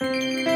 Música